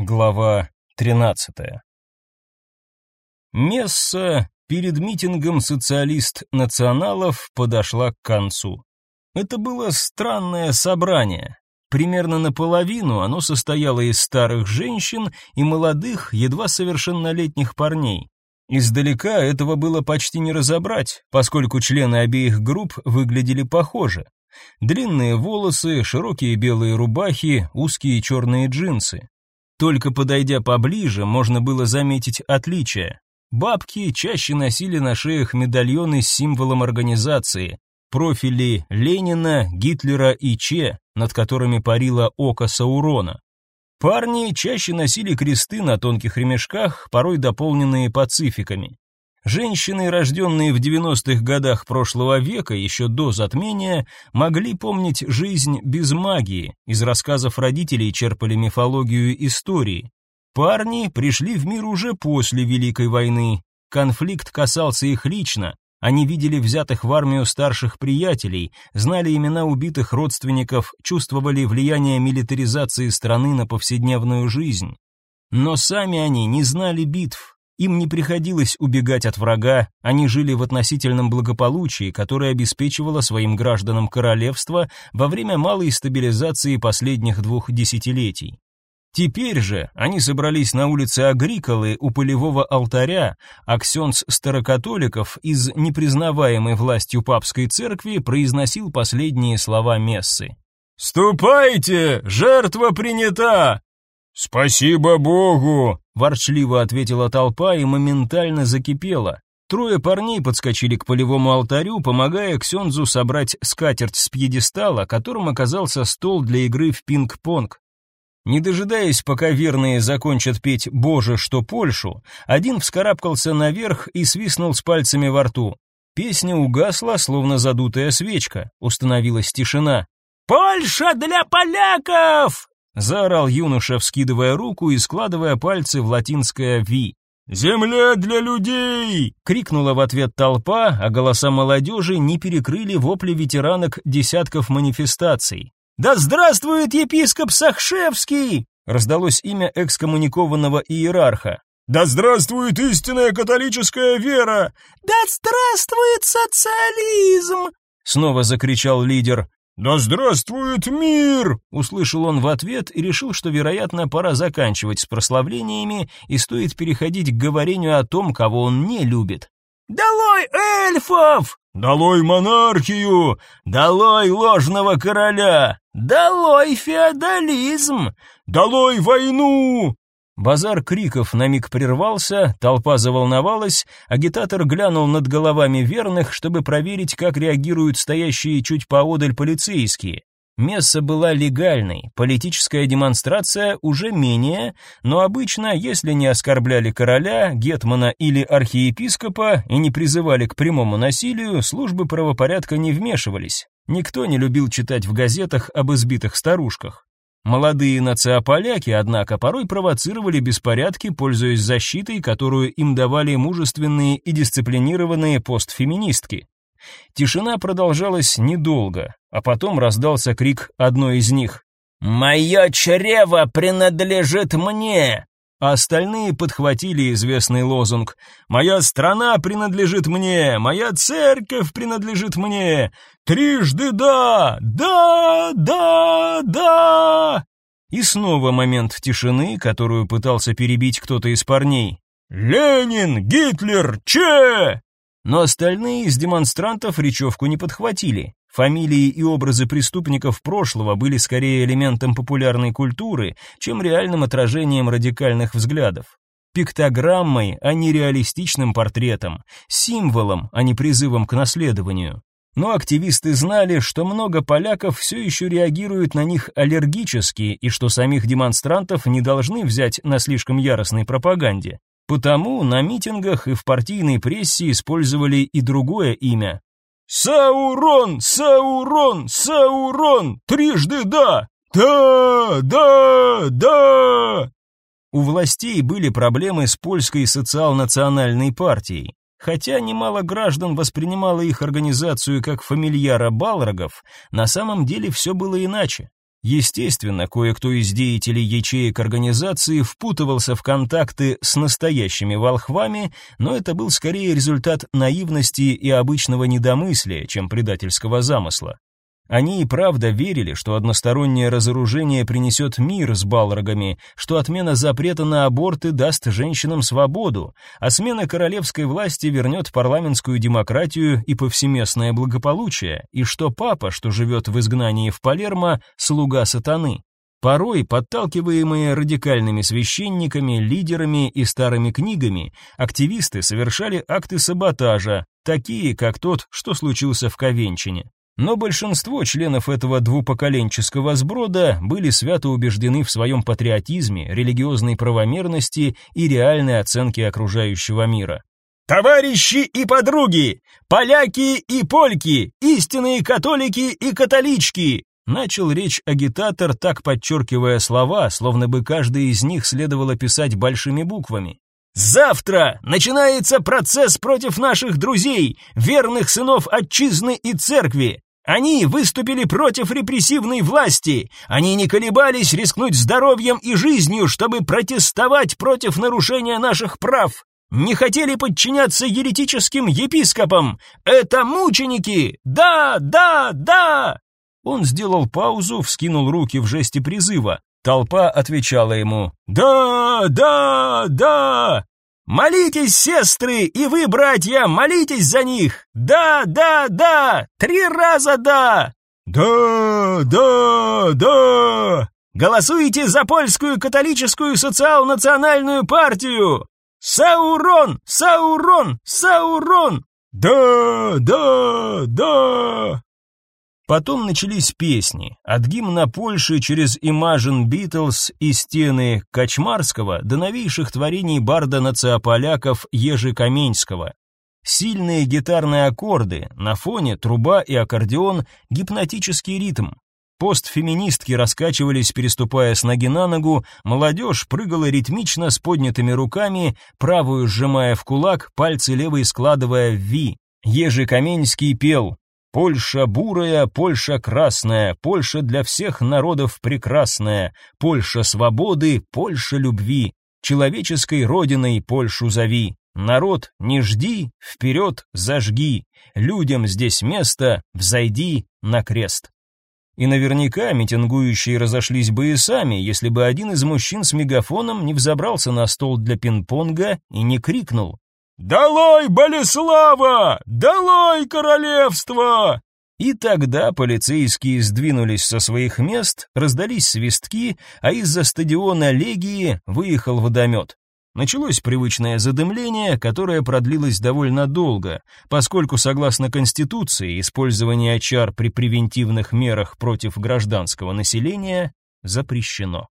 Глава 13. Месса перед митингом социалист-националов подошла к концу. Это было странное собрание. Примерно наполовину оно состояло из старых женщин и молодых, едва совершеннолетних парней. Издалека этого было почти не разобрать, поскольку члены обеих групп выглядели похоже. Длинные волосы, широкие белые рубахи, узкие черные джинсы. Только подойдя поближе, можно было заметить отличия. Бабки чаще носили на шеях медальоны с символом организации, профили Ленина, Гитлера и Че, над которыми парило око Саурона. Парни чаще носили кресты на тонких ремешках, порой дополненные пацификами. Женщины, рожденные в 90-х годах прошлого века, еще до затмения, могли помнить жизнь без магии, из рассказов родителей черпали мифологию истории. Парни пришли в мир уже после Великой войны. Конфликт касался их лично, они видели взятых в армию старших приятелей, знали имена убитых родственников, чувствовали влияние милитаризации страны на повседневную жизнь. Но сами они не знали битв, им не приходилось убегать от врага, они жили в относительном благополучии, которое обеспечивало своим гражданам королевство во время малой стабилизации последних двух десятилетий. Теперь же они собрались на улице Агриколы у полевого алтаря, а ксенц старокатоликов из непризнаваемой властью папской церкви произносил последние слова мессы. «Ступайте, жертва принята!» «Спасибо Богу!» – ворчливо ответила толпа и моментально закипела. Трое парней подскочили к полевому алтарю, помогая Ксензу собрать скатерть с пьедестала, которым оказался стол для игры в пинг-понг. Не дожидаясь, пока верные закончат петь «Боже, что Польшу», один вскарабкался наверх и свистнул с пальцами во рту. Песня угасла, словно задутая свечка. Установилась тишина. «Польша для поляков!» Заорал юноша, вскидывая руку и складывая пальцы в латинское «Ви». «Земля для людей!» — крикнула в ответ толпа, а голоса молодежи не перекрыли вопли ветеранок десятков манифестаций. «Да здравствует епископ Сахшевский!» — раздалось имя экскоммуникованного иерарха. «Да здравствует истинная католическая вера!» «Да здравствует социализм!» — снова закричал лидер. «Да здравствует мир!» — услышал он в ответ и решил, что, вероятно, пора заканчивать с прославлениями и стоит переходить к говорению о том, кого он не любит. «Долой эльфов! Долой монархию! Долой ложного короля! Долой феодализм! Долой войну! Базар криков на миг прервался, толпа заволновалась, агитатор глянул над головами верных, чтобы проверить, как реагируют стоящие чуть поодаль полицейские. Месса была легальной, политическая демонстрация уже менее, но обычно, если не оскорбляли короля, гетмана или архиепископа и не призывали к прямому насилию, службы правопорядка не вмешивались. Никто не любил читать в газетах об избитых старушках. Молодые нациополяки, однако, порой провоцировали беспорядки, пользуясь защитой, которую им давали мужественные и дисциплинированные постфеминистки. Тишина продолжалась недолго, а потом раздался крик одной из них. «Мое чрево принадлежит мне!» А остальные подхватили известный лозунг «Моя страна принадлежит мне! Моя церковь принадлежит мне! Трижды да! Да! Да! Да!» И снова момент тишины, которую пытался перебить кто-то из парней. «Ленин! Гитлер! Че!» Но остальные из демонстрантов речевку не подхватили. Фамилии и образы преступников прошлого были скорее элементом популярной культуры, чем реальным отражением радикальных взглядов. Пиктограммой, а не реалистичным портретом, символом, а не призывом к наследованию. Но активисты знали, что много поляков все еще реагируют на них аллергически и что самих демонстрантов не должны взять на слишком яростной пропаганде. Потому на митингах и в партийной прессе использовали и другое имя «Саурон! Саурон! Саурон! Трижды да! Да! Да! Да!» У властей были проблемы с польской социал-национальной партией. Хотя немало граждан воспринимало их организацию как фамильяра Балрогов, на самом деле все было иначе. Естественно, кое-кто из деятелей ячеек организации впутывался в контакты с настоящими волхвами, но это был скорее результат наивности и обычного недомыслия, чем предательского замысла. Они и правда верили, что одностороннее разоружение принесет мир с балрогами, что отмена запрета на аборты даст женщинам свободу, а смена королевской власти вернет парламентскую демократию и повсеместное благополучие, и что папа, что живет в изгнании в Палермо, слуга сатаны. Порой, подталкиваемые радикальными священниками, лидерами и старыми книгами, активисты совершали акты саботажа, такие, как тот, что случился в Ковенчине. Но большинство членов этого двупоколенческого сброда были свято убеждены в своем патриотизме, религиозной правомерности и реальной оценке окружающего мира. «Товарищи и подруги! Поляки и польки! Истинные католики и католички!» Начал речь агитатор, так подчеркивая слова, словно бы каждый из них следовало писать большими буквами. Завтра начинается процесс против наших друзей, верных сынов отчизны и церкви. Они выступили против репрессивной власти. Они не колебались рискнуть здоровьем и жизнью, чтобы протестовать против нарушения наших прав. Не хотели подчиняться еретическим епископам. Это мученики. Да, да, да. Он сделал паузу, вскинул руки в жесте призыва. Толпа отвечала ему: "Да, да, да". Молитесь, сестры, и вы, братья, молитесь за них. Да, да, да. Три раза да. Да, да, да. Голосуйте за польскую католическую социал-национальную партию. Саурон, Саурон, Саурон. Да, да, да. Потом начались песни, от гимна Польши через Imagine Beatles и стены Качмарского до новейших творений барда нациополяков Ежи Каменского. Сильные гитарные аккорды, на фоне труба и аккордеон, гипнотический ритм. Постфеминистки раскачивались, переступая с ноги на ногу, молодежь прыгала ритмично с поднятыми руками, правую сжимая в кулак, пальцы левой складывая в «Ви». Ежи Каменский пел Польша бурая, Польша красная, Польша для всех народов прекрасная, Польша свободы, Польша любви, человеческой родиной Польшу зови. Народ, не жди, вперед зажги, людям здесь место, взойди на крест. И наверняка митингующие разошлись бы и сами, если бы один из мужчин с мегафоном не взобрался на стол для пинг-понга и не крикнул «Долой Болеслава! Долой королевство!» И тогда полицейские сдвинулись со своих мест, раздались свистки, а из-за стадиона Легии выехал водомет. Началось привычное задымление, которое продлилось довольно долго, поскольку, согласно Конституции, использование чар при превентивных мерах против гражданского населения запрещено.